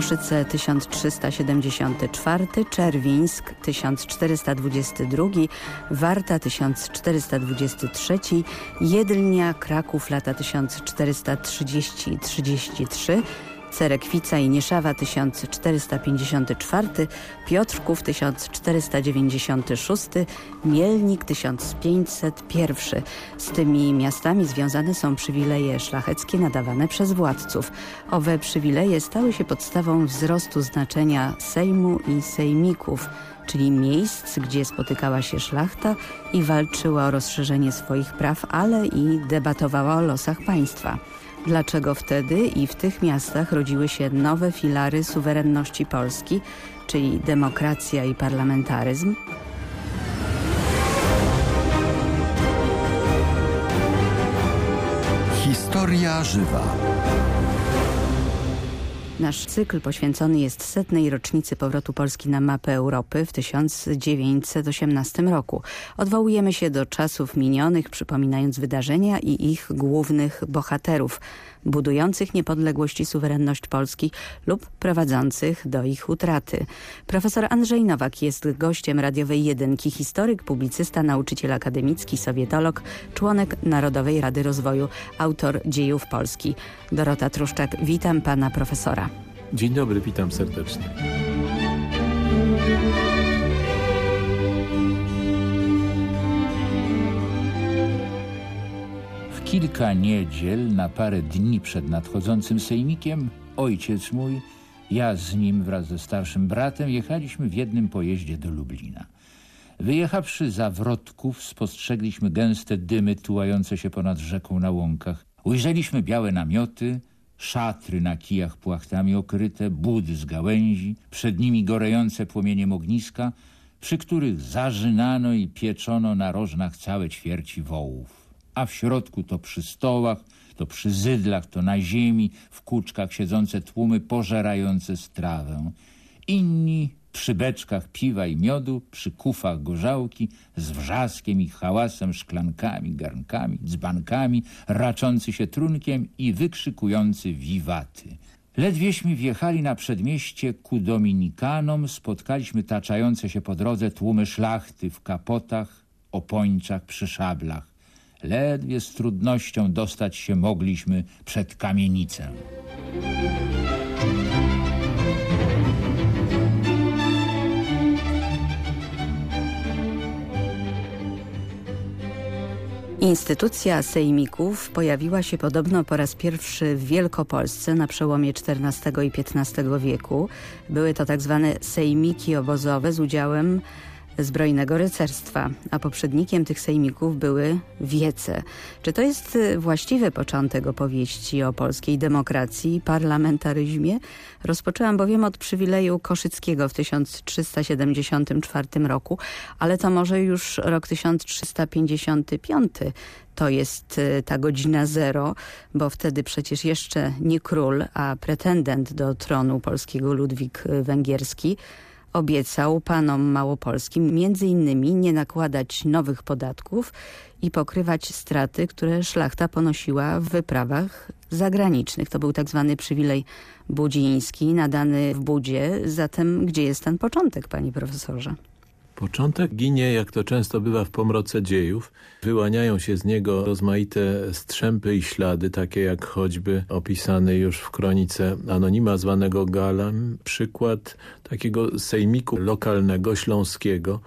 Koszyce 1374, Czerwińsk 1422, Warta 1423, Jedlnia, Kraków lata 1430-33, Cerekwica i Nieszawa 1454, Piotrków 1496, Mielnik 1501. Z tymi miastami związane są przywileje szlacheckie nadawane przez władców. Owe przywileje stały się podstawą wzrostu znaczenia Sejmu i Sejmików czyli miejsc, gdzie spotykała się szlachta i walczyła o rozszerzenie swoich praw, ale i debatowała o losach państwa. Dlaczego wtedy i w tych miastach rodziły się nowe filary suwerenności Polski, czyli demokracja i parlamentaryzm? Historia żywa. Nasz cykl poświęcony jest setnej rocznicy powrotu Polski na mapę Europy w 1918 roku. Odwołujemy się do czasów minionych, przypominając wydarzenia i ich głównych bohaterów, budujących niepodległość i suwerenność Polski lub prowadzących do ich utraty. Profesor Andrzej Nowak jest gościem radiowej jedynki, historyk, publicysta, nauczyciel akademicki, sowietolog, członek Narodowej Rady Rozwoju, autor dziejów Polski. Dorota Truszczak, witam pana profesora. Dzień dobry, witam serdecznie. W kilka niedziel, na parę dni przed nadchodzącym sejmikiem, ojciec mój, ja z nim wraz ze starszym bratem jechaliśmy w jednym pojeździe do Lublina. Wyjechawszy za Wrotków, spostrzegliśmy gęste dymy tułające się ponad rzeką na łąkach. Ujrzeliśmy białe namioty, szatry na kijach płachtami okryte, budy z gałęzi, przed nimi gorejące płomieniem ogniska, przy których zażynano i pieczono na rożnach całe ćwierci wołów. A w środku to przy stołach, to przy zydlach, to na ziemi, w kuczkach siedzące tłumy pożerające strawę. Inni przy beczkach piwa i miodu, przy kufach gorzałki, z wrzaskiem i hałasem, szklankami, garnkami, dzbankami, raczący się trunkiem i wykrzykujący wiwaty. Ledwieśmy wjechali na przedmieście ku Dominikanom, spotkaliśmy taczające się po drodze tłumy szlachty w kapotach, opończach, przy szablach. Ledwie z trudnością dostać się mogliśmy przed kamienicę. Instytucja sejmików pojawiła się podobno po raz pierwszy w Wielkopolsce na przełomie XIV i XV wieku. Były to tak zwane sejmiki obozowe z udziałem zbrojnego rycerstwa, a poprzednikiem tych sejmików były wiece. Czy to jest y, właściwy początek opowieści o polskiej demokracji i parlamentaryzmie? Rozpoczęłam bowiem od przywileju Koszyckiego w 1374 roku, ale to może już rok 1355 to jest y, ta godzina zero, bo wtedy przecież jeszcze nie król, a pretendent do tronu polskiego Ludwik y, Węgierski obiecał panom małopolskim między innymi nie nakładać nowych podatków i pokrywać straty, które szlachta ponosiła w wyprawach zagranicznych. To był tak zwany przywilej budziński, nadany w Budzie. Zatem gdzie jest ten początek, panie profesorze? Początek ginie, jak to często bywa w pomroce dziejów. Wyłaniają się z niego rozmaite strzępy i ślady, takie jak choćby opisany już w kronice anonima zwanego Galem. Przykład takiego sejmiku lokalnego, śląskiego,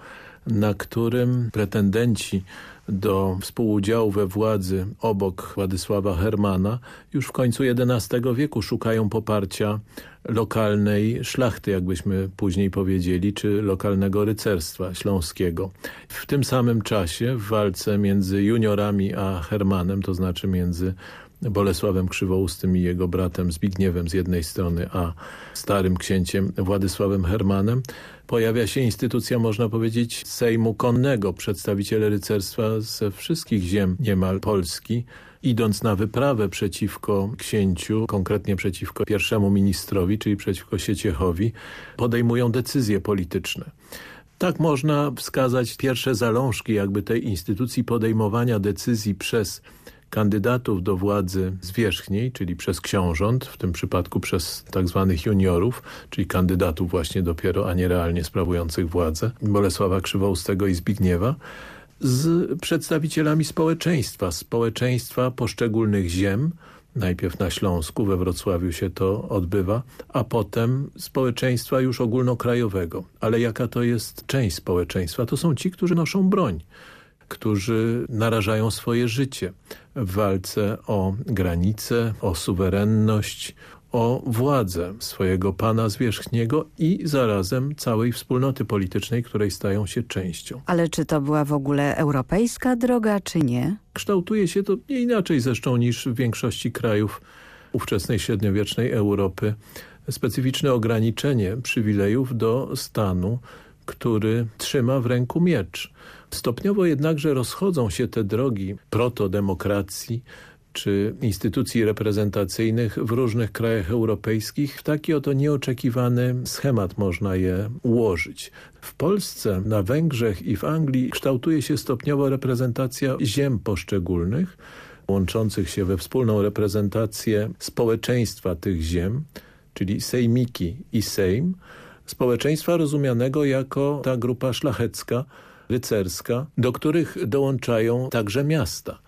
na którym pretendenci do współudziału we władzy obok Władysława Hermana już w końcu XI wieku szukają poparcia lokalnej szlachty, jakbyśmy później powiedzieli, czy lokalnego rycerstwa śląskiego. W tym samym czasie w walce między juniorami a Hermanem, to znaczy między Bolesławem Krzywoustym i jego bratem Zbigniewem z jednej strony, a starym księciem Władysławem Hermanem, pojawia się instytucja, można powiedzieć, Sejmu Konnego, przedstawiciele rycerstwa ze wszystkich ziem niemal Polski, idąc na wyprawę przeciwko księciu, konkretnie przeciwko pierwszemu ministrowi, czyli przeciwko Sieciechowi, podejmują decyzje polityczne. Tak można wskazać pierwsze zalążki jakby tej instytucji podejmowania decyzji przez kandydatów do władzy zwierzchniej, czyli przez książąt, w tym przypadku przez tak zwanych juniorów, czyli kandydatów właśnie dopiero, a nie realnie sprawujących władzę, Bolesława Krzywoustego i Zbigniewa, z przedstawicielami społeczeństwa, społeczeństwa poszczególnych ziem, najpierw na Śląsku, we Wrocławiu się to odbywa, a potem społeczeństwa już ogólnokrajowego. Ale jaka to jest część społeczeństwa? To są ci, którzy noszą broń, którzy narażają swoje życie w walce o granice, o suwerenność, o władzę swojego pana zwierzchniego i zarazem całej wspólnoty politycznej, której stają się częścią. Ale czy to była w ogóle europejska droga, czy nie? Kształtuje się to nie inaczej zresztą niż w większości krajów ówczesnej średniowiecznej Europy. Specyficzne ograniczenie przywilejów do stanu, który trzyma w ręku miecz. Stopniowo jednakże rozchodzą się te drogi protodemokracji, czy instytucji reprezentacyjnych w różnych krajach europejskich w taki oto nieoczekiwany schemat można je ułożyć. W Polsce, na Węgrzech i w Anglii kształtuje się stopniowo reprezentacja ziem poszczególnych, łączących się we wspólną reprezentację społeczeństwa tych ziem, czyli sejmiki i sejm, społeczeństwa rozumianego jako ta grupa szlachecka, rycerska, do których dołączają także miasta.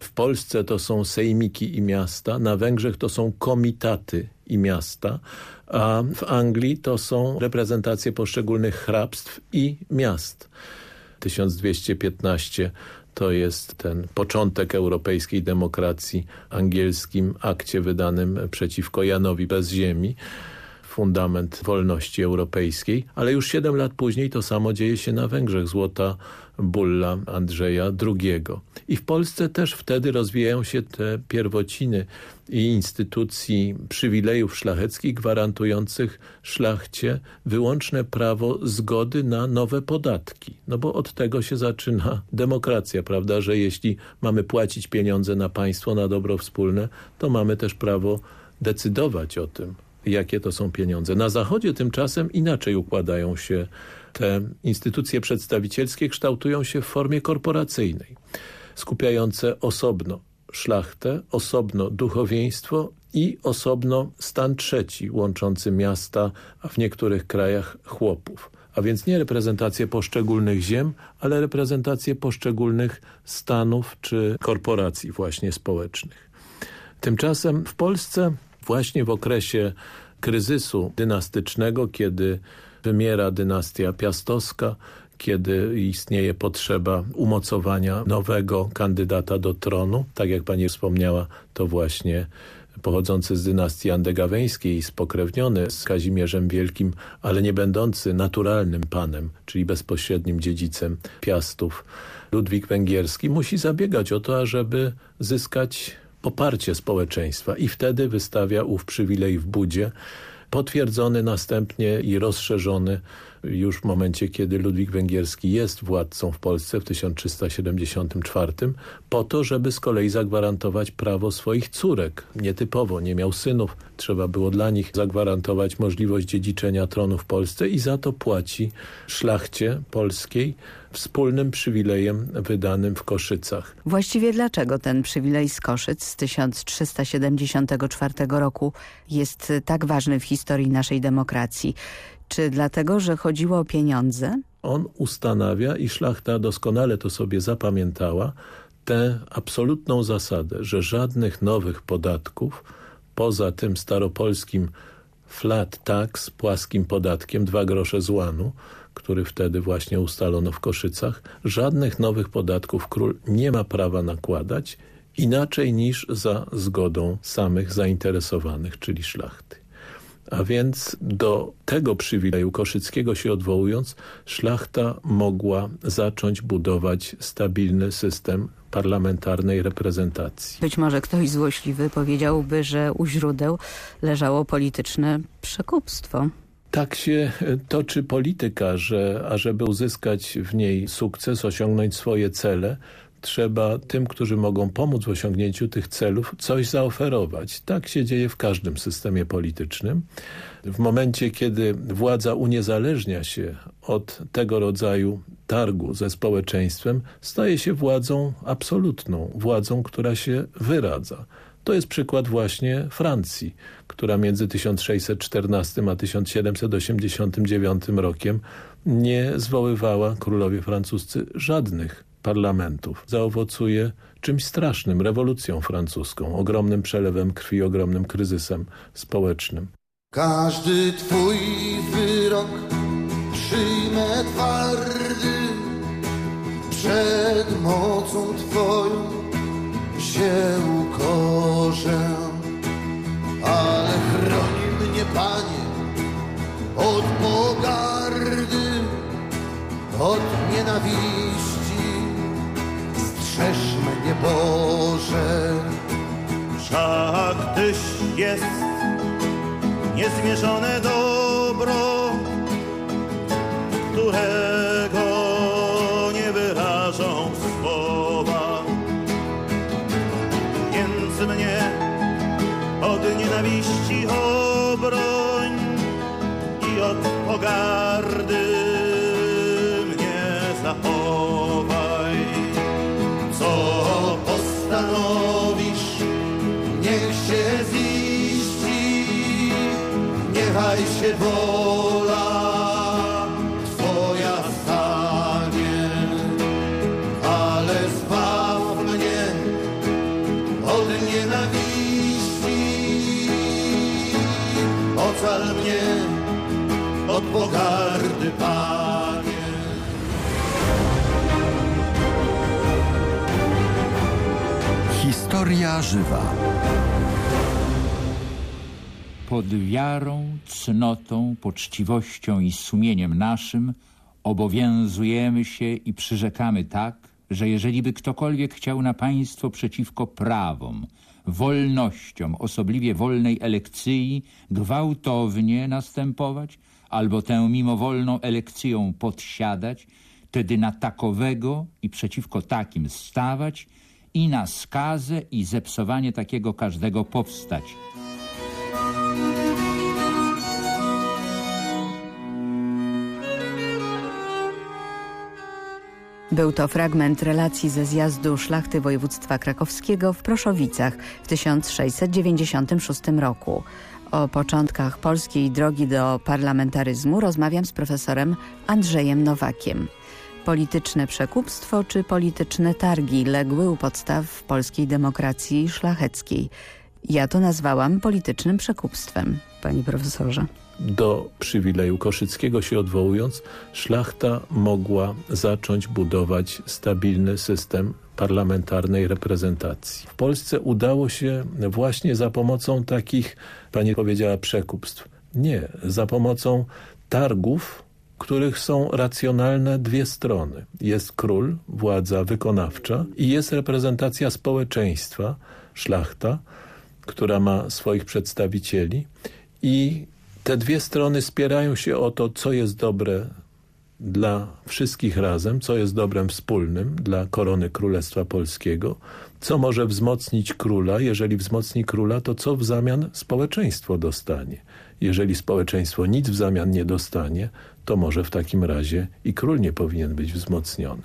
W Polsce to są sejmiki i miasta, na Węgrzech to są komitaty i miasta, a w Anglii to są reprezentacje poszczególnych hrabstw i miast. 1215 to jest ten początek europejskiej demokracji angielskim akcie wydanym przeciwko Janowi bez ziemi fundament wolności europejskiej, ale już siedem lat później to samo dzieje się na Węgrzech. Złota bulla Andrzeja II. I w Polsce też wtedy rozwijają się te pierwociny i instytucji przywilejów szlacheckich gwarantujących szlachcie wyłączne prawo zgody na nowe podatki. No bo od tego się zaczyna demokracja, prawda, że jeśli mamy płacić pieniądze na państwo, na dobro wspólne, to mamy też prawo decydować o tym, jakie to są pieniądze. Na Zachodzie tymczasem inaczej układają się te instytucje przedstawicielskie, kształtują się w formie korporacyjnej, skupiające osobno szlachtę, osobno duchowieństwo i osobno stan trzeci, łączący miasta, a w niektórych krajach chłopów. A więc nie reprezentację poszczególnych ziem, ale reprezentację poszczególnych stanów czy korporacji właśnie społecznych. Tymczasem w Polsce właśnie w okresie kryzysu dynastycznego, kiedy wymiera dynastia piastowska, kiedy istnieje potrzeba umocowania nowego kandydata do tronu. Tak jak pani wspomniała, to właśnie pochodzący z dynastii andegaweńskiej, spokrewniony z Kazimierzem Wielkim, ale nie będący naturalnym panem, czyli bezpośrednim dziedzicem Piastów, Ludwik Węgierski musi zabiegać o to, ażeby zyskać poparcie społeczeństwa i wtedy wystawia ów przywilej w budzie, potwierdzony następnie i rozszerzony już w momencie, kiedy Ludwik Węgierski jest władcą w Polsce w 1374, po to, żeby z kolei zagwarantować prawo swoich córek. Nietypowo, nie miał synów, trzeba było dla nich zagwarantować możliwość dziedziczenia tronu w Polsce i za to płaci szlachcie polskiej wspólnym przywilejem wydanym w Koszycach. Właściwie dlaczego ten przywilej z Koszyc z 1374 roku jest tak ważny w historii naszej demokracji? Czy dlatego, że chodziło o pieniądze? On ustanawia i szlachta doskonale to sobie zapamiętała, tę absolutną zasadę, że żadnych nowych podatków poza tym staropolskim flat tax, płaskim podatkiem, dwa grosze z łanu, który wtedy właśnie ustalono w Koszycach, żadnych nowych podatków król nie ma prawa nakładać inaczej niż za zgodą samych zainteresowanych, czyli szlachty. A więc do tego przywileju koszyckiego się odwołując, szlachta mogła zacząć budować stabilny system parlamentarnej reprezentacji. Być może ktoś złośliwy powiedziałby, że u źródeł leżało polityczne przekupstwo. Tak się toczy polityka, że ażeby uzyskać w niej sukces, osiągnąć swoje cele, trzeba tym, którzy mogą pomóc w osiągnięciu tych celów, coś zaoferować. Tak się dzieje w każdym systemie politycznym. W momencie, kiedy władza uniezależnia się od tego rodzaju targu ze społeczeństwem, staje się władzą absolutną, władzą, która się wyradza. To jest przykład właśnie Francji, która między 1614 a 1789 rokiem nie zwoływała królowie francuscy żadnych parlamentów. Zaowocuje czymś strasznym, rewolucją francuską, ogromnym przelewem krwi, ogromnym kryzysem społecznym. Każdy twój wyrok przyjmę twardy, przed mocą twoją się ukorzę. Chroni mnie, Panie, od pogardy, od nienawiści, strzeż mnie, Boże. Wszak Tyś jest niezmierzone dobro, którego nie wyrażą słowa. Od nienawiści obroń i od pogardy mnie zachowaj. Co postanowisz, niech się ziści, niechaj się wola pogardy, Panie. Historia żywa. Pod wiarą, cnotą, poczciwością i sumieniem naszym obowiązujemy się i przyrzekamy tak, że jeżeli by ktokolwiek chciał na państwo przeciwko prawom, wolnościom, osobliwie wolnej elekcji, gwałtownie następować, albo tę mimowolną elekcją podsiadać, wtedy na takowego i przeciwko takim stawać i na skazę i zepsowanie takiego każdego powstać. Był to fragment relacji ze zjazdu szlachty województwa krakowskiego w Proszowicach w 1696 roku. O początkach polskiej drogi do parlamentaryzmu rozmawiam z profesorem Andrzejem Nowakiem. Polityczne przekupstwo czy polityczne targi legły u podstaw polskiej demokracji szlacheckiej. Ja to nazwałam politycznym przekupstwem, panie profesorze. Do przywileju koszyckiego się odwołując, szlachta mogła zacząć budować stabilny system parlamentarnej reprezentacji. W Polsce udało się właśnie za pomocą takich, pani powiedziała, przekupstw. Nie, za pomocą targów, których są racjonalne dwie strony. Jest król, władza wykonawcza i jest reprezentacja społeczeństwa, szlachta, która ma swoich przedstawicieli i te dwie strony spierają się o to, co jest dobre dla wszystkich razem, co jest dobrem wspólnym dla korony Królestwa Polskiego, co może wzmocnić króla, jeżeli wzmocni króla, to co w zamian społeczeństwo dostanie. Jeżeli społeczeństwo nic w zamian nie dostanie, to może w takim razie i król nie powinien być wzmocniony.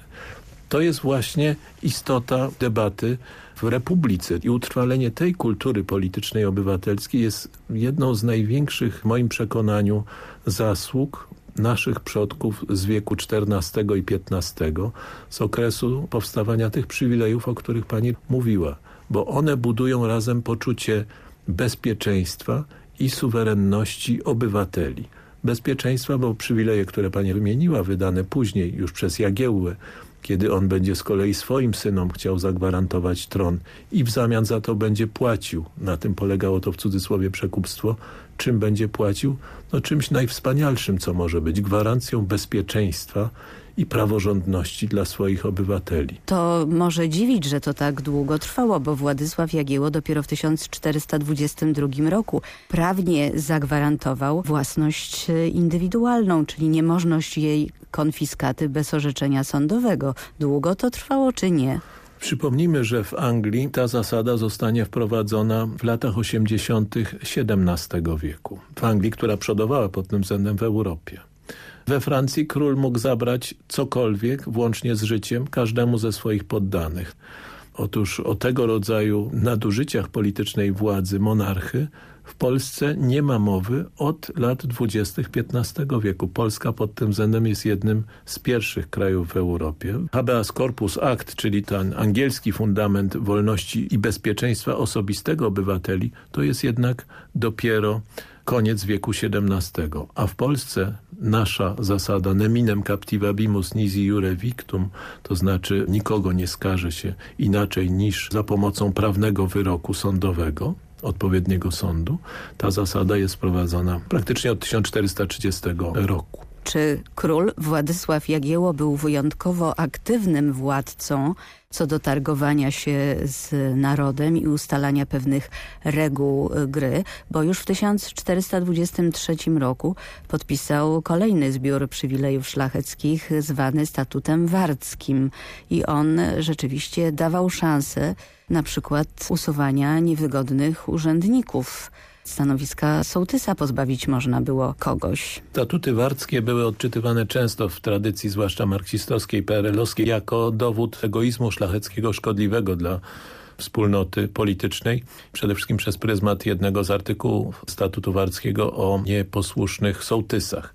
To jest właśnie istota debaty w Republice i utrwalenie tej kultury politycznej obywatelskiej jest jedną z największych w moim przekonaniu zasług naszych przodków z wieku XIV i XV, z okresu powstawania tych przywilejów, o których pani mówiła, bo one budują razem poczucie bezpieczeństwa i suwerenności obywateli. Bezpieczeństwa, bo przywileje, które pani wymieniła, wydane później już przez Jagiełłę, kiedy on będzie z kolei swoim synom chciał zagwarantować tron i w zamian za to będzie płacił. Na tym polegało to w cudzysłowie przekupstwo. Czym będzie płacił? No czymś najwspanialszym, co może być. Gwarancją bezpieczeństwa i praworządności dla swoich obywateli. To może dziwić, że to tak długo trwało, bo Władysław Jagiełło dopiero w 1422 roku prawnie zagwarantował własność indywidualną, czyli niemożność jej konfiskaty bez orzeczenia sądowego. Długo to trwało czy nie? Przypomnijmy, że w Anglii ta zasada zostanie wprowadzona w latach 80. XVII wieku. W Anglii, która przodowała pod tym względem w Europie. We Francji król mógł zabrać cokolwiek, włącznie z życiem, każdemu ze swoich poddanych. Otóż o tego rodzaju nadużyciach politycznej władzy monarchy w Polsce nie ma mowy od lat dwudziestych XV wieku. Polska pod tym względem jest jednym z pierwszych krajów w Europie. Habeas Corpus Act, czyli ten angielski fundament wolności i bezpieczeństwa osobistego obywateli, to jest jednak dopiero koniec wieku XVII. A w Polsce nasza zasada neminem captivabimus nisi jure victum, to znaczy nikogo nie skaże się inaczej niż za pomocą prawnego wyroku sądowego, odpowiedniego sądu. Ta zasada jest wprowadzona praktycznie od 1430 roku. Czy król Władysław Jagieło był wyjątkowo aktywnym władcą co do targowania się z narodem i ustalania pewnych reguł gry, bo już w 1423 roku podpisał kolejny zbiór przywilejów szlacheckich zwany statutem warckim. I on rzeczywiście dawał szansę na przykład usuwania niewygodnych urzędników stanowiska sołtysa pozbawić można było kogoś. Statuty warckie były odczytywane często w tradycji, zwłaszcza marksistowskiej, PRL-owskiej, jako dowód egoizmu szlacheckiego szkodliwego dla wspólnoty politycznej, przede wszystkim przez pryzmat jednego z artykułów statutu warckiego o nieposłusznych sołtysach.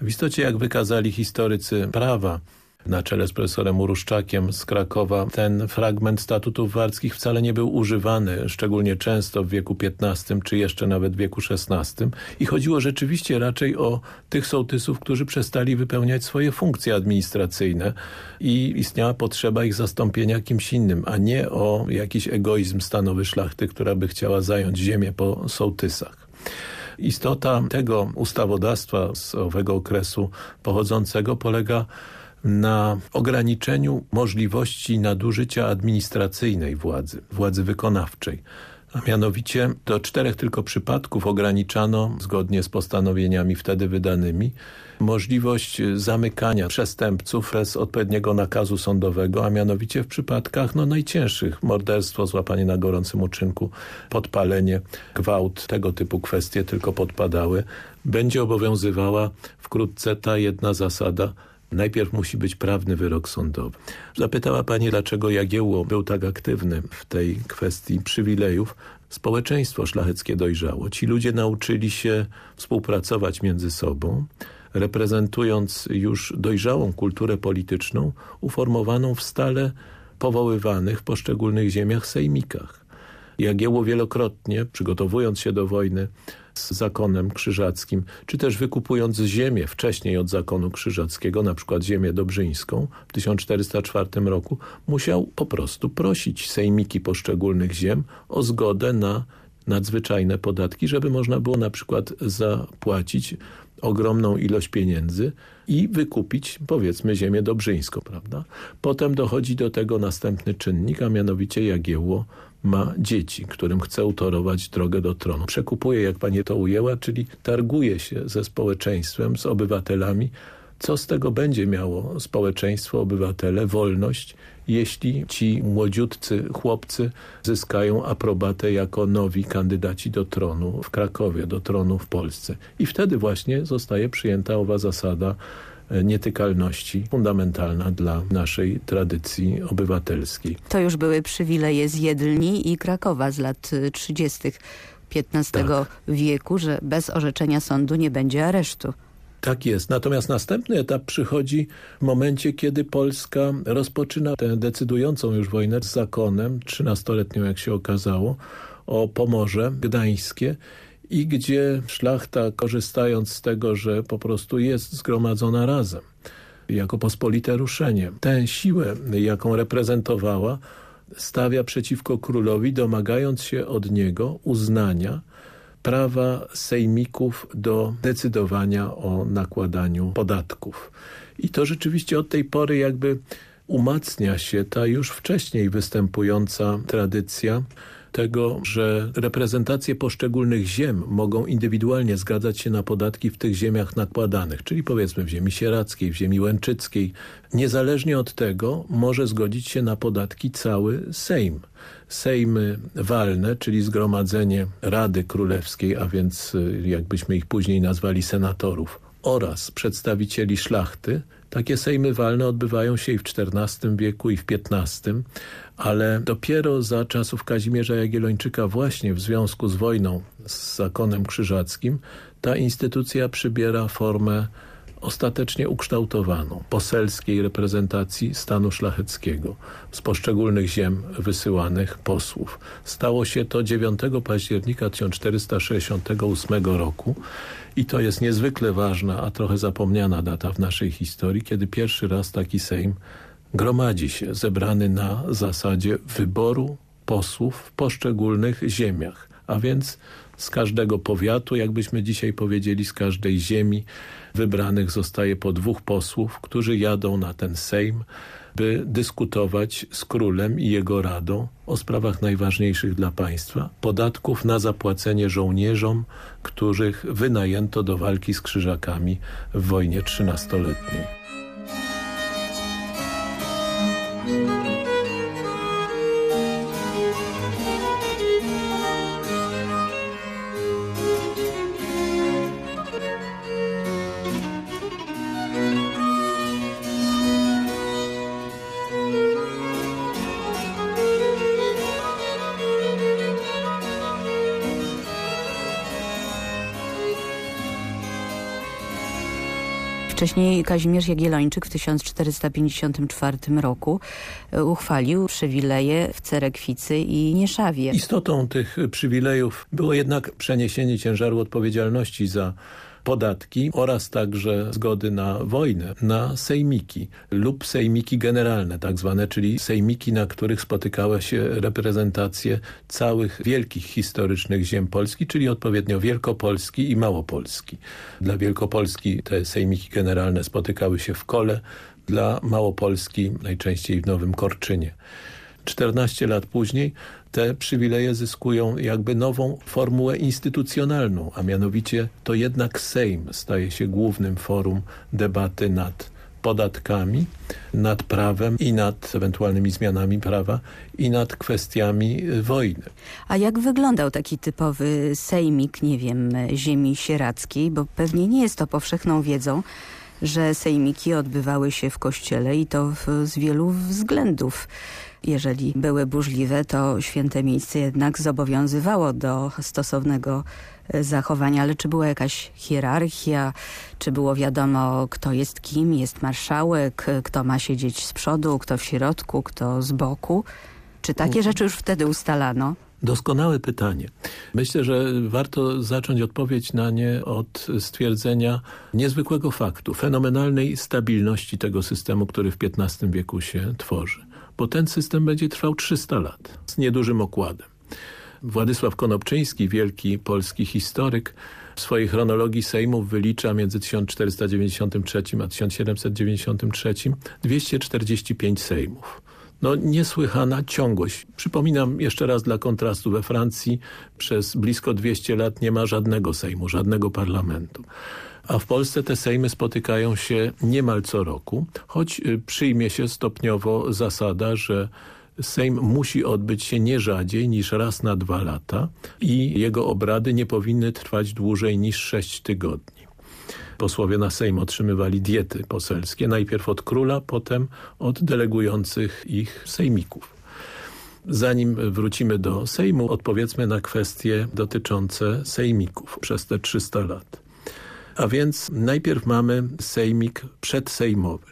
W istocie, jak wykazali historycy prawa, na czele z profesorem Uruszczakiem z Krakowa. Ten fragment statutów warckich wcale nie był używany, szczególnie często w wieku XV czy jeszcze nawet w wieku XVI i chodziło rzeczywiście raczej o tych sołtysów, którzy przestali wypełniać swoje funkcje administracyjne i istniała potrzeba ich zastąpienia kimś innym, a nie o jakiś egoizm stanowy szlachty, która by chciała zająć ziemię po sołtysach. Istota tego ustawodawstwa z owego okresu pochodzącego polega na ograniczeniu możliwości nadużycia administracyjnej władzy, władzy wykonawczej. A mianowicie do czterech tylko przypadków ograniczano, zgodnie z postanowieniami wtedy wydanymi, możliwość zamykania przestępców bez odpowiedniego nakazu sądowego, a mianowicie w przypadkach no, najcięższych. Morderstwo, złapanie na gorącym uczynku, podpalenie, gwałt, tego typu kwestie tylko podpadały. Będzie obowiązywała wkrótce ta jedna zasada Najpierw musi być prawny wyrok sądowy. Zapytała pani, dlaczego Jagiełło był tak aktywny w tej kwestii przywilejów. Społeczeństwo szlacheckie dojrzało. Ci ludzie nauczyli się współpracować między sobą, reprezentując już dojrzałą kulturę polityczną, uformowaną w stale powoływanych w poszczególnych ziemiach sejmikach. Jagiełło wielokrotnie, przygotowując się do wojny, z zakonem krzyżackim, czy też wykupując ziemię wcześniej od zakonu krzyżackiego, na przykład ziemię dobrzyńską w 1404 roku, musiał po prostu prosić sejmiki poszczególnych ziem o zgodę na nadzwyczajne podatki, żeby można było na przykład zapłacić ogromną ilość pieniędzy i wykupić powiedzmy ziemię dobrzyńską, prawda? Potem dochodzi do tego następny czynnik, a mianowicie Jagiełło ma dzieci, którym chce utorować drogę do tronu. Przekupuje, jak pani to ujęła, czyli targuje się ze społeczeństwem, z obywatelami. Co z tego będzie miało społeczeństwo, obywatele, wolność, jeśli ci młodziutcy chłopcy zyskają aprobatę jako nowi kandydaci do tronu w Krakowie, do tronu w Polsce. I wtedy właśnie zostaje przyjęta owa zasada nietykalności fundamentalna dla naszej tradycji obywatelskiej. To już były przywileje z Jedlni i Krakowa z lat 30. XV tak. wieku, że bez orzeczenia sądu nie będzie aresztu. Tak jest. Natomiast następny etap przychodzi w momencie, kiedy Polska rozpoczyna tę decydującą już wojnę z zakonem, trzynastoletnią jak się okazało, o Pomorze Gdańskie i gdzie szlachta korzystając z tego, że po prostu jest zgromadzona razem jako pospolite ruszenie, tę siłę, jaką reprezentowała, stawia przeciwko królowi, domagając się od niego uznania prawa sejmików do decydowania o nakładaniu podatków. I to rzeczywiście od tej pory jakby umacnia się ta już wcześniej występująca tradycja tego, że reprezentacje poszczególnych ziem mogą indywidualnie zgadzać się na podatki w tych ziemiach nakładanych, czyli powiedzmy w ziemi sierackiej, w ziemi łęczyckiej. Niezależnie od tego może zgodzić się na podatki cały Sejm. Sejmy walne, czyli zgromadzenie Rady Królewskiej, a więc y, jakbyśmy ich później nazwali senatorów oraz przedstawicieli szlachty, takie sejmy walne odbywają się i w XIV wieku i w XV, ale dopiero za czasów Kazimierza Jagiellończyka właśnie w związku z wojną z zakonem krzyżackim ta instytucja przybiera formę ostatecznie ukształtowaną poselskiej reprezentacji stanu szlacheckiego z poszczególnych ziem wysyłanych posłów. Stało się to 9 października 1468 roku i to jest niezwykle ważna, a trochę zapomniana data w naszej historii, kiedy pierwszy raz taki Sejm gromadzi się, zebrany na zasadzie wyboru posłów w poszczególnych ziemiach, a więc z każdego powiatu, jakbyśmy dzisiaj powiedzieli, z każdej ziemi wybranych zostaje po dwóch posłów, którzy jadą na ten Sejm, by dyskutować z królem i jego radą o sprawach najważniejszych dla państwa, podatków na zapłacenie żołnierzom, których wynajęto do walki z krzyżakami w wojnie trzynastoletniej. Wcześniej Kazimierz Jagiellończyk w 1454 roku e, uchwalił przywileje w Cerekwicy i Nieszawie. Istotą tych przywilejów było jednak przeniesienie ciężaru odpowiedzialności za podatki oraz także zgody na wojnę, na sejmiki lub sejmiki generalne tak zwane, czyli sejmiki, na których spotykały się reprezentacje całych wielkich historycznych ziem Polski, czyli odpowiednio Wielkopolski i Małopolski. Dla Wielkopolski te sejmiki generalne spotykały się w Kole, dla Małopolski najczęściej w Nowym Korczynie. 14 lat później te przywileje zyskują jakby nową formułę instytucjonalną, a mianowicie to jednak Sejm staje się głównym forum debaty nad podatkami, nad prawem i nad ewentualnymi zmianami prawa i nad kwestiami wojny. A jak wyglądał taki typowy sejmik, nie wiem, ziemi sierackiej, bo pewnie nie jest to powszechną wiedzą, że sejmiki odbywały się w kościele i to z wielu względów. Jeżeli były burzliwe, to święte miejsce jednak zobowiązywało do stosownego e, zachowania, ale czy była jakaś hierarchia, czy było wiadomo kto jest kim, jest marszałek, kto ma siedzieć z przodu, kto w środku, kto z boku? Czy takie mhm. rzeczy już wtedy ustalano? Doskonałe pytanie. Myślę, że warto zacząć odpowiedź na nie od stwierdzenia niezwykłego faktu, fenomenalnej stabilności tego systemu, który w XV wieku się tworzy bo ten system będzie trwał 300 lat z niedużym okładem. Władysław Konopczyński, wielki polski historyk, w swojej chronologii Sejmów wylicza między 1493 a 1793 245 Sejmów. No niesłychana ciągłość. Przypominam jeszcze raz dla kontrastu, we Francji przez blisko 200 lat nie ma żadnego Sejmu, żadnego parlamentu a w Polsce te sejmy spotykają się niemal co roku, choć y, przyjmie się stopniowo zasada, że Sejm musi odbyć się nie rzadziej niż raz na dwa lata i jego obrady nie powinny trwać dłużej niż sześć tygodni. Posłowie na Sejm otrzymywali diety poselskie, najpierw od króla, potem od delegujących ich sejmików. Zanim wrócimy do Sejmu, odpowiedzmy na kwestie dotyczące sejmików przez te 300 lat. A więc najpierw mamy sejmik przedsejmowy,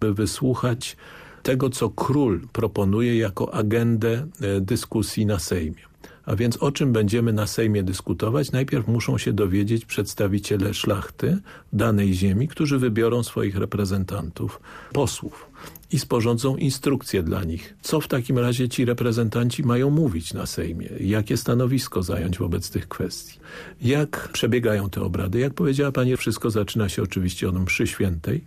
by wysłuchać tego, co król proponuje jako agendę e, dyskusji na Sejmie. A więc o czym będziemy na Sejmie dyskutować? Najpierw muszą się dowiedzieć przedstawiciele szlachty danej ziemi, którzy wybiorą swoich reprezentantów, posłów i sporządzą instrukcje dla nich. Co w takim razie ci reprezentanci mają mówić na Sejmie? Jakie stanowisko zająć wobec tych kwestii? Jak przebiegają te obrady? Jak powiedziała Pani, wszystko zaczyna się oczywiście od mszy świętej.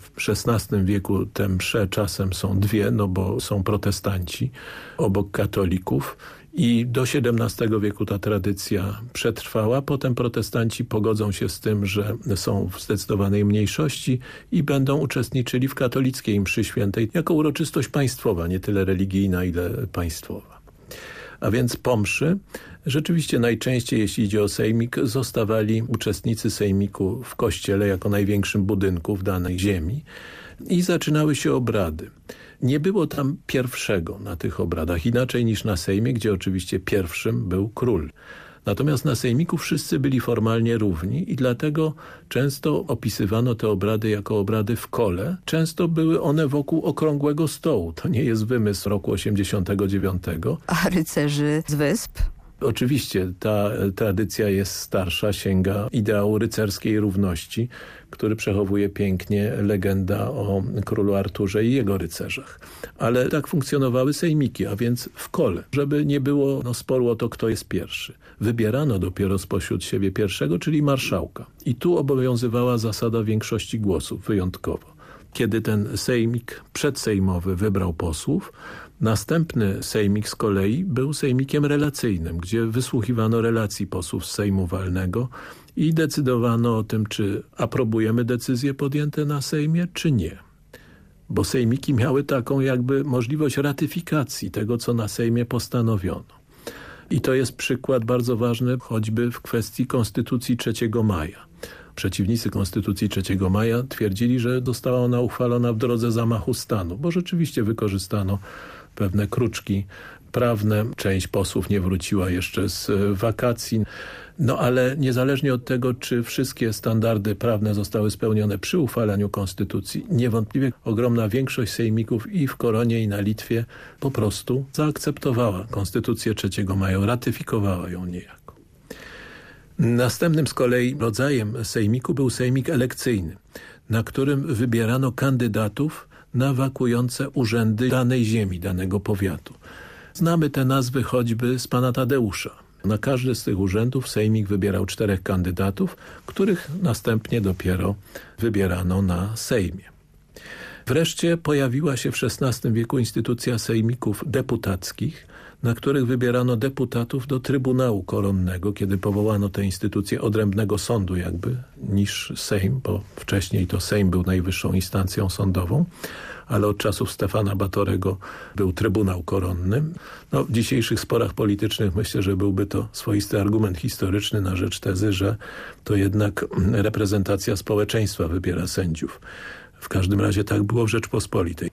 W XVI wieku te msze czasem są dwie, no bo są protestanci obok katolików I do XVII wieku ta tradycja przetrwała. Potem protestanci pogodzą się z tym, że są w zdecydowanej mniejszości i będą uczestniczyli w katolickiej mszy świętej jako uroczystość państwowa, nie tyle religijna, ile państwowa. A więc po mszy rzeczywiście najczęściej, jeśli idzie o sejmik, zostawali uczestnicy sejmiku w kościele jako największym budynku w danej ziemi i zaczynały się obrady. Nie było tam pierwszego na tych obradach, inaczej niż na Sejmie, gdzie oczywiście pierwszym był król. Natomiast na Sejmiku wszyscy byli formalnie równi i dlatego często opisywano te obrady jako obrady w kole. Często były one wokół okrągłego stołu. To nie jest wymysł roku 89. A rycerzy z wysp? Oczywiście ta tradycja jest starsza, sięga ideału rycerskiej równości, który przechowuje pięknie legenda o królu Arturze i jego rycerzach. Ale tak funkcjonowały sejmiki, a więc w kole, żeby nie było no, sporu o to, kto jest pierwszy. Wybierano dopiero spośród siebie pierwszego, czyli marszałka. I tu obowiązywała zasada większości głosów, wyjątkowo. Kiedy ten sejmik przedsejmowy wybrał posłów, Następny sejmik z kolei był sejmikiem relacyjnym, gdzie wysłuchiwano relacji posłów z Sejmu Walnego i decydowano o tym, czy aprobujemy decyzje podjęte na Sejmie, czy nie. Bo sejmiki miały taką jakby możliwość ratyfikacji tego, co na Sejmie postanowiono. I to jest przykład bardzo ważny choćby w kwestii Konstytucji 3 maja. Przeciwnicy Konstytucji 3 maja twierdzili, że została ona uchwalona w drodze zamachu stanu, bo rzeczywiście wykorzystano pewne kruczki prawne. Część posłów nie wróciła jeszcze z wakacji. No ale niezależnie od tego, czy wszystkie standardy prawne zostały spełnione przy uchwalaniu konstytucji, niewątpliwie ogromna większość sejmików i w Koronie i na Litwie po prostu zaakceptowała konstytucję 3 maja, ratyfikowała ją niejako. Następnym z kolei rodzajem sejmiku był sejmik elekcyjny, na którym wybierano kandydatów na wakujące urzędy danej ziemi, danego powiatu. Znamy te nazwy choćby z pana Tadeusza. Na każdy z tych urzędów Sejmik wybierał czterech kandydatów, których następnie dopiero wybierano na Sejmie. Wreszcie pojawiła się w XVI wieku instytucja sejmików deputackich, na których wybierano deputatów do Trybunału Koronnego, kiedy powołano tę instytucję odrębnego sądu jakby niż Sejm, bo wcześniej to Sejm był najwyższą instancją sądową, ale od czasów Stefana Batorego był Trybunał Koronny. No, w dzisiejszych sporach politycznych myślę, że byłby to swoisty argument historyczny na rzecz tezy, że to jednak reprezentacja społeczeństwa wybiera sędziów. W każdym razie tak było w Rzeczpospolitej.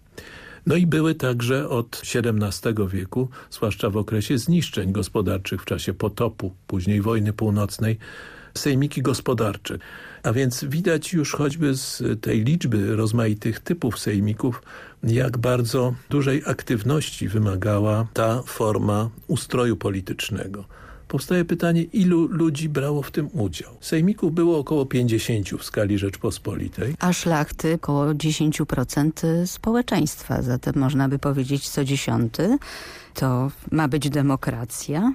No i były także od XVII wieku, zwłaszcza w okresie zniszczeń gospodarczych w czasie potopu, później wojny północnej, sejmiki gospodarcze. A więc widać już choćby z tej liczby rozmaitych typów sejmików, jak bardzo dużej aktywności wymagała ta forma ustroju politycznego. Powstaje pytanie, ilu ludzi brało w tym udział. Sejmików było około 50 w skali Rzeczpospolitej. A szlachty około 10% społeczeństwa. Zatem można by powiedzieć co dziesiąty to ma być demokracja.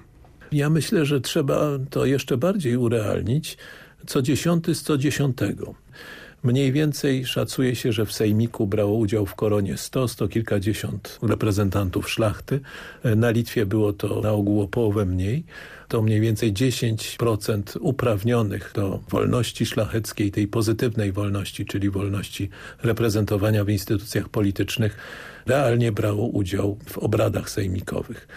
Ja myślę, że trzeba to jeszcze bardziej urealnić. Co dziesiąty z co dziesiątego. Mniej więcej szacuje się, że w Sejmiku brało udział w koronie 100, 100 kilkadziesiąt reprezentantów szlachty. Na Litwie było to na ogół o połowę mniej. To mniej więcej 10% uprawnionych do wolności szlacheckiej, tej pozytywnej wolności, czyli wolności reprezentowania w instytucjach politycznych, realnie brało udział w obradach sejmikowych.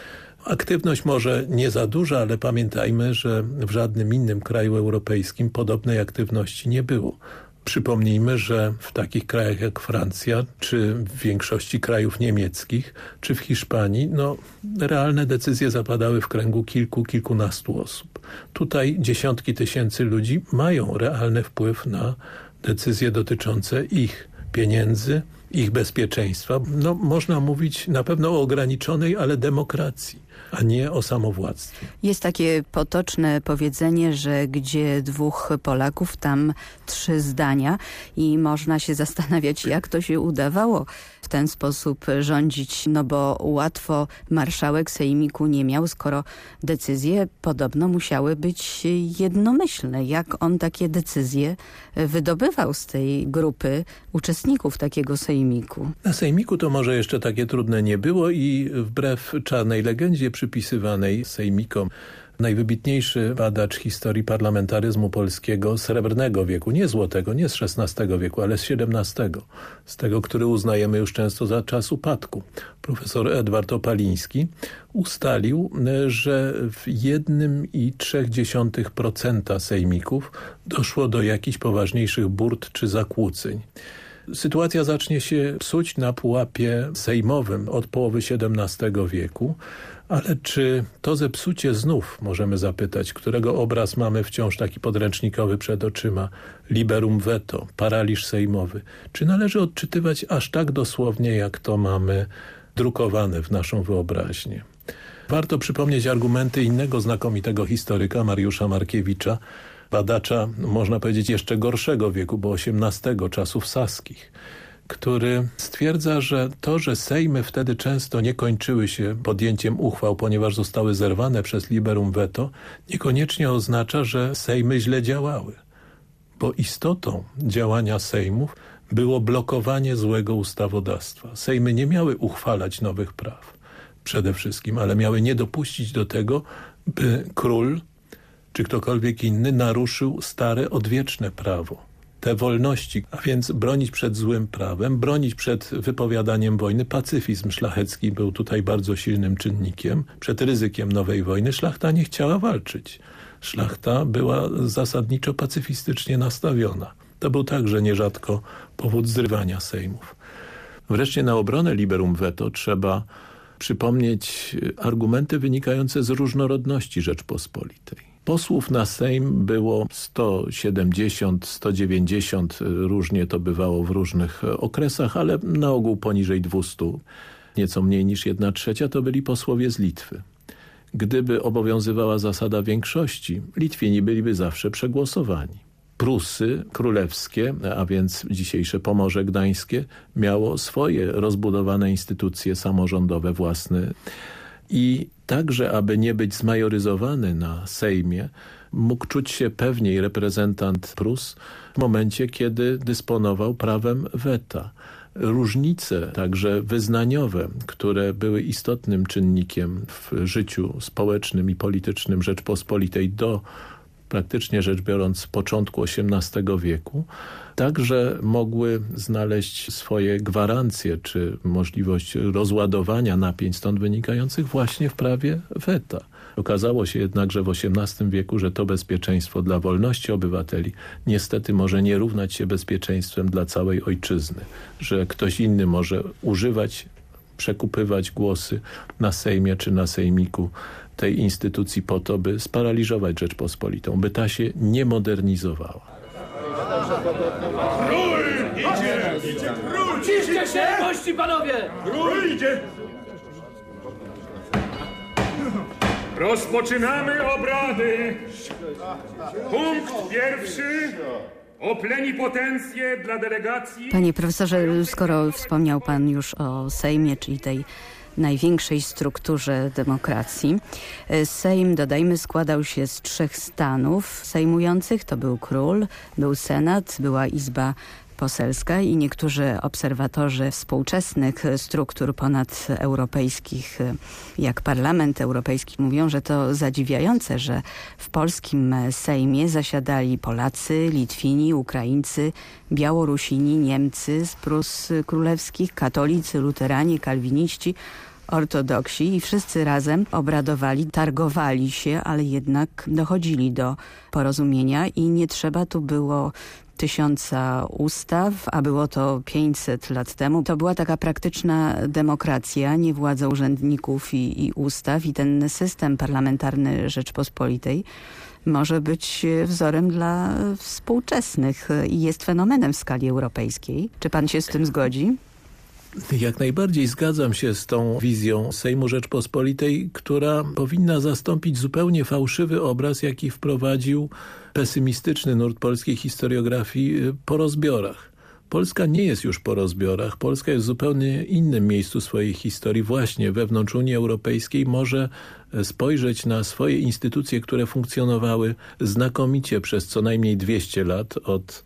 Aktywność może nie za duża, ale pamiętajmy, że w żadnym innym kraju europejskim podobnej aktywności nie było. Przypomnijmy, że w takich krajach jak Francja, czy w większości krajów niemieckich, czy w Hiszpanii, no, realne decyzje zapadały w kręgu kilku, kilkunastu osób. Tutaj dziesiątki tysięcy ludzi mają realny wpływ na decyzje dotyczące ich pieniędzy, ich bezpieczeństwa. No, można mówić na pewno o ograniczonej, ale demokracji a nie o samowładztwie. Jest takie potoczne powiedzenie, że gdzie dwóch Polaków, tam trzy zdania i można się zastanawiać, jak to się udawało ten sposób rządzić, no bo łatwo marszałek sejmiku nie miał, skoro decyzje podobno musiały być jednomyślne. Jak on takie decyzje wydobywał z tej grupy uczestników takiego sejmiku? Na sejmiku to może jeszcze takie trudne nie było i wbrew czarnej legendzie przypisywanej sejmikom najwybitniejszy badacz historii parlamentaryzmu polskiego srebrnego wieku, nie złotego, nie z XVI wieku, ale z XVII, z tego, który uznajemy już często za czas upadku. Profesor Edward Opaliński ustalił, że w jednym i trzech dziesiątych procenta sejmików doszło do jakichś poważniejszych burt czy zakłóceń. Sytuacja zacznie się psuć na pułapie sejmowym od połowy XVII wieku, ale czy to zepsucie znów, możemy zapytać, którego obraz mamy wciąż taki podręcznikowy przed oczyma, liberum veto, paraliż sejmowy, czy należy odczytywać aż tak dosłownie, jak to mamy drukowane w naszą wyobraźnię? Warto przypomnieć argumenty innego znakomitego historyka, Mariusza Markiewicza, badacza, można powiedzieć, jeszcze gorszego wieku, bo XVIII, czasów saskich, który stwierdza, że to, że sejmy wtedy często nie kończyły się podjęciem uchwał, ponieważ zostały zerwane przez liberum veto, niekoniecznie oznacza, że sejmy źle działały. Bo istotą działania sejmów było blokowanie złego ustawodawstwa. Sejmy nie miały uchwalać nowych praw przede wszystkim, ale miały nie dopuścić do tego, by król czy ktokolwiek inny naruszył stare, odwieczne prawo te wolności, a więc bronić przed złym prawem, bronić przed wypowiadaniem wojny. Pacyfizm szlachecki był tutaj bardzo silnym czynnikiem. Przed ryzykiem nowej wojny szlachta nie chciała walczyć. Szlachta była zasadniczo pacyfistycznie nastawiona. To był także nierzadko powód zrywania sejmów. Wreszcie na obronę liberum veto trzeba przypomnieć argumenty wynikające z różnorodności Rzeczpospolitej. Posłów na Sejm było 170, 190, różnie to bywało w różnych okresach, ale na ogół poniżej 200, nieco mniej niż 1 trzecia to byli posłowie z Litwy. Gdyby obowiązywała zasada większości, Litwini byliby zawsze przegłosowani. Prusy królewskie, a więc dzisiejsze Pomorze Gdańskie, miało swoje rozbudowane instytucje samorządowe własne i także, aby nie być zmajoryzowany na Sejmie, mógł czuć się pewniej reprezentant Prus w momencie, kiedy dysponował prawem weta. Różnice także wyznaniowe, które były istotnym czynnikiem w życiu społecznym i politycznym Rzeczpospolitej do praktycznie rzecz biorąc początku XVIII wieku, także mogły znaleźć swoje gwarancje czy możliwość rozładowania napięć stąd wynikających właśnie w prawie weta. Okazało się jednakże w XVIII wieku, że to bezpieczeństwo dla wolności obywateli niestety może nie równać się bezpieczeństwem dla całej ojczyzny, że ktoś inny może używać, przekupywać głosy na Sejmie czy na Sejmiku tej instytucji po to, by sparaliżować Rzeczpospolitą, by ta się nie modernizowała. Król idzie! Król! Ciszcie się, gości panowie! Król idzie! Rozpoczynamy obrady. Punkt pierwszy. O plenipotencję dla delegacji. Panie profesorze, skoro wspomniał pan już o Sejmie, czyli tej największej strukturze demokracji. Sejm, dodajmy, składał się z trzech stanów sejmujących. To był król, był senat, była izba poselska i niektórzy obserwatorzy współczesnych struktur ponadeuropejskich, jak Parlament Europejski, mówią, że to zadziwiające, że w polskim Sejmie zasiadali Polacy, Litwini, Ukraińcy, Białorusini, Niemcy z Prus Królewskich, katolicy, luteranie, kalwiniści, ortodoksi i wszyscy razem obradowali, targowali się, ale jednak dochodzili do porozumienia i nie trzeba tu było tysiąca ustaw, a było to 500 lat temu. To była taka praktyczna demokracja, nie władza urzędników i, i ustaw i ten system parlamentarny Rzeczpospolitej może być wzorem dla współczesnych i jest fenomenem w skali europejskiej. Czy pan się z tym zgodzi? Jak najbardziej zgadzam się z tą wizją Sejmu Rzeczpospolitej, która powinna zastąpić zupełnie fałszywy obraz, jaki wprowadził pesymistyczny nurt polskiej historiografii y, po rozbiorach. Polska nie jest już po rozbiorach. Polska jest w zupełnie innym miejscu swojej historii. Właśnie wewnątrz Unii Europejskiej może e, spojrzeć na swoje instytucje, które funkcjonowały znakomicie przez co najmniej 200 lat od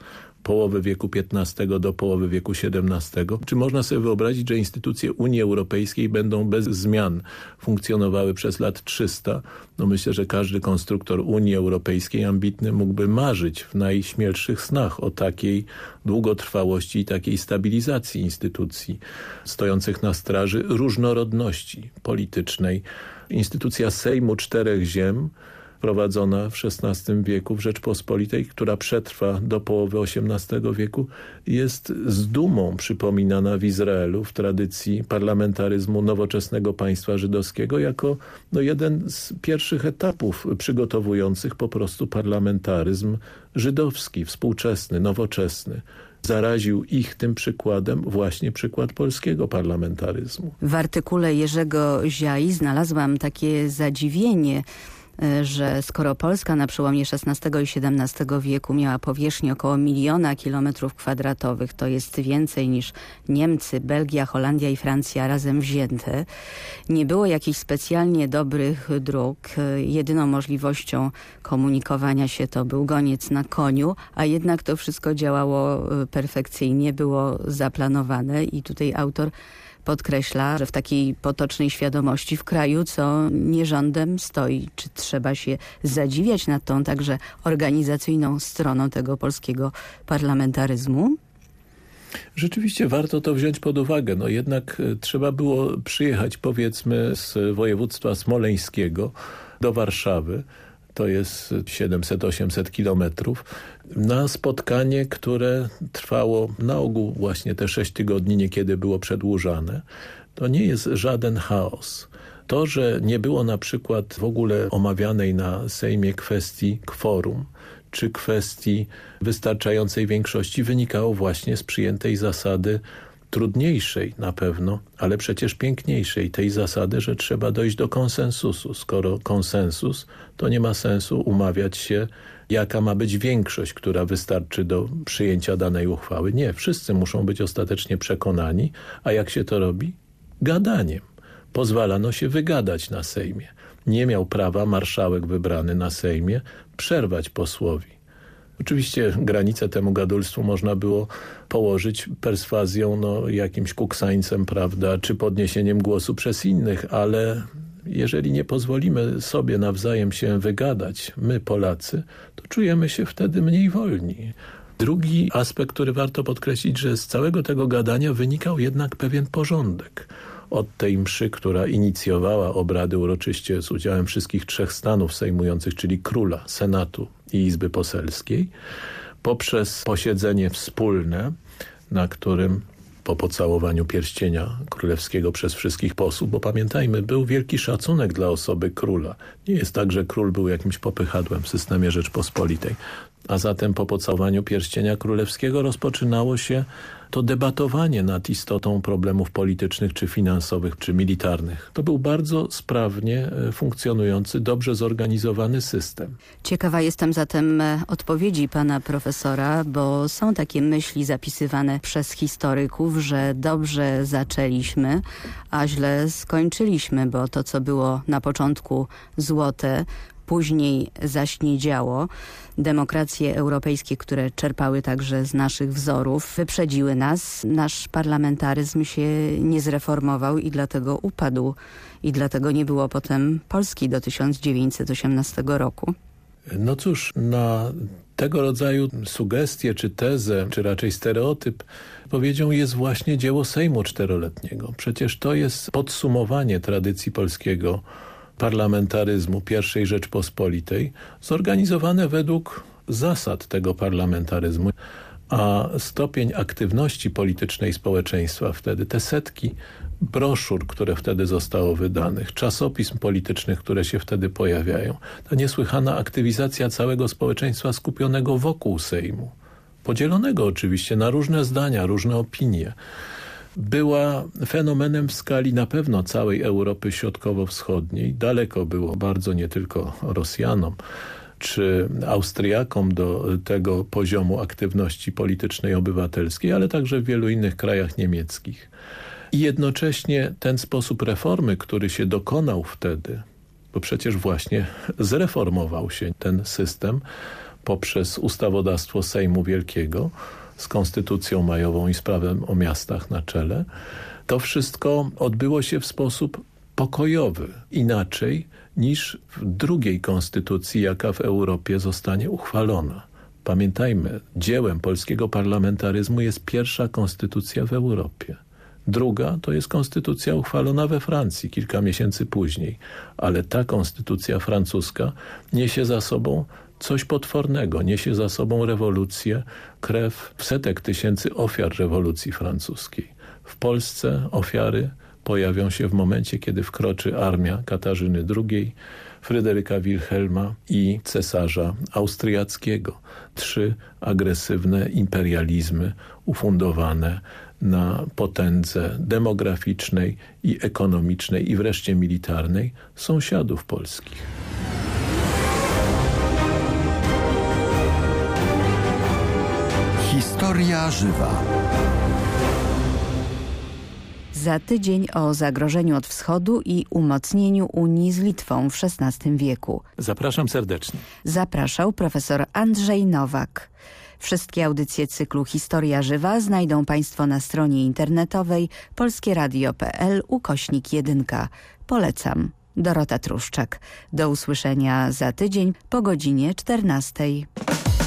połowy wieku XV do połowy wieku XVII. Czy można sobie wyobrazić, że instytucje Unii Europejskiej będą bez zmian funkcjonowały przez lat 300? No myślę, że każdy konstruktor Unii Europejskiej ambitny mógłby marzyć w najśmielszych snach o takiej długotrwałości i takiej stabilizacji instytucji stojących na straży różnorodności politycznej. Instytucja Sejmu Czterech Ziem prowadzona w XVI wieku w Rzeczpospolitej, która przetrwa do połowy XVIII wieku, jest z dumą przypominana w Izraelu w tradycji parlamentaryzmu nowoczesnego państwa żydowskiego jako no, jeden z pierwszych etapów przygotowujących po prostu parlamentaryzm żydowski, współczesny, nowoczesny zaraził ich tym przykładem właśnie przykład polskiego parlamentaryzmu. W artykule Jerzego Ziai znalazłam takie zadziwienie, że skoro Polska na przełomie XVI i XVII wieku miała powierzchnię około miliona kilometrów kwadratowych, to jest więcej niż Niemcy, Belgia, Holandia i Francja razem wzięte, nie było jakichś specjalnie dobrych dróg. Jedyną możliwością komunikowania się to był goniec na koniu, a jednak to wszystko działało e, perfekcyjnie, było zaplanowane i tutaj autor podkreśla, że w takiej potocznej świadomości w kraju, co nierządem stoi. Czy trzeba się zadziwiać nad tą także organizacyjną stroną tego polskiego parlamentaryzmu? Rzeczywiście warto to wziąć pod uwagę. No jednak e, trzeba było przyjechać powiedzmy z województwa smoleńskiego do Warszawy, to jest 700-800 kilometrów, na spotkanie, które trwało na ogół właśnie te 6 tygodni, niekiedy było przedłużane. To nie jest żaden chaos. To, że nie było na przykład w ogóle omawianej na Sejmie kwestii kworum, czy kwestii wystarczającej większości wynikało właśnie z przyjętej zasady trudniejszej na pewno, ale przecież piękniejszej tej zasady, że trzeba dojść do konsensusu. Skoro konsensus, to nie ma sensu umawiać się, jaka ma być większość, która wystarczy do przyjęcia danej uchwały. Nie, wszyscy muszą być ostatecznie przekonani, a jak się to robi? Gadaniem. Pozwalano się wygadać na Sejmie. Nie miał prawa marszałek wybrany na Sejmie przerwać posłowi Oczywiście granicę temu gadulstwu można było położyć perswazją, no, jakimś kuksańcem, prawda, czy podniesieniem głosu przez innych, ale jeżeli nie pozwolimy sobie nawzajem się wygadać, my Polacy, to czujemy się wtedy mniej wolni. Drugi aspekt, który warto podkreślić, że z całego tego gadania wynikał jednak pewien porządek od tej mszy, która inicjowała obrady uroczyście z udziałem wszystkich trzech stanów sejmujących, czyli króla, senatu i izby poselskiej, poprzez posiedzenie wspólne, na którym po pocałowaniu pierścienia królewskiego przez wszystkich posłów, bo pamiętajmy, był wielki szacunek dla osoby króla. Nie jest tak, że król był jakimś popychadłem w systemie Rzeczpospolitej. A zatem po pocałowaniu pierścienia królewskiego rozpoczynało się to debatowanie nad istotą problemów politycznych, czy finansowych, czy militarnych. To był bardzo sprawnie e, funkcjonujący, dobrze zorganizowany system. Ciekawa jestem zatem e, odpowiedzi pana profesora, bo są takie myśli zapisywane przez historyków, że dobrze zaczęliśmy, a źle skończyliśmy, bo to, co było na początku złote, później zaś nie działo. Demokracje europejskie, które czerpały także z naszych wzorów, wyprzedziły nas. Nasz parlamentaryzm się nie zreformował i dlatego upadł. I dlatego nie było potem Polski do 1918 roku. No cóż, na tego rodzaju sugestie, czy tezę, czy raczej stereotyp powiedzią jest właśnie dzieło Sejmu Czteroletniego. Przecież to jest podsumowanie tradycji polskiego parlamentaryzmu I Rzeczpospolitej zorganizowane według zasad tego parlamentaryzmu, a stopień aktywności politycznej społeczeństwa wtedy, te setki broszur, które wtedy zostało wydanych, czasopism politycznych, które się wtedy pojawiają, ta niesłychana aktywizacja całego społeczeństwa skupionego wokół Sejmu, podzielonego oczywiście na różne zdania, różne opinie, była fenomenem w skali na pewno całej Europy Środkowo-Wschodniej. Daleko było bardzo nie tylko Rosjanom, czy Austriakom do tego poziomu aktywności politycznej obywatelskiej, ale także w wielu innych krajach niemieckich. I jednocześnie ten sposób reformy, który się dokonał wtedy, bo przecież właśnie zreformował się ten system, poprzez ustawodawstwo Sejmu Wielkiego z konstytucją majową i z prawem o miastach na czele. To wszystko odbyło się w sposób pokojowy, inaczej niż w drugiej konstytucji, jaka w Europie zostanie uchwalona. Pamiętajmy, dziełem polskiego parlamentaryzmu jest pierwsza konstytucja w Europie. Druga to jest konstytucja uchwalona we Francji kilka miesięcy później, ale ta konstytucja francuska niesie za sobą coś potwornego, niesie za sobą rewolucję, krew setek tysięcy ofiar rewolucji francuskiej. W Polsce ofiary pojawią się w momencie, kiedy wkroczy armia Katarzyny II, Fryderyka Wilhelma i cesarza austriackiego. Trzy agresywne imperializmy ufundowane na potędze demograficznej i ekonomicznej i wreszcie militarnej sąsiadów polskich. Historia żywa. Za tydzień o zagrożeniu od wschodu i umocnieniu Unii z Litwą w XVI wieku. Zapraszam serdecznie. Zapraszał profesor Andrzej Nowak. Wszystkie audycje cyklu Historia Żywa znajdą Państwo na stronie internetowej polskieradio.pl ukośnik 1. Polecam. Dorota Truszczak. Do usłyszenia za tydzień po godzinie 14.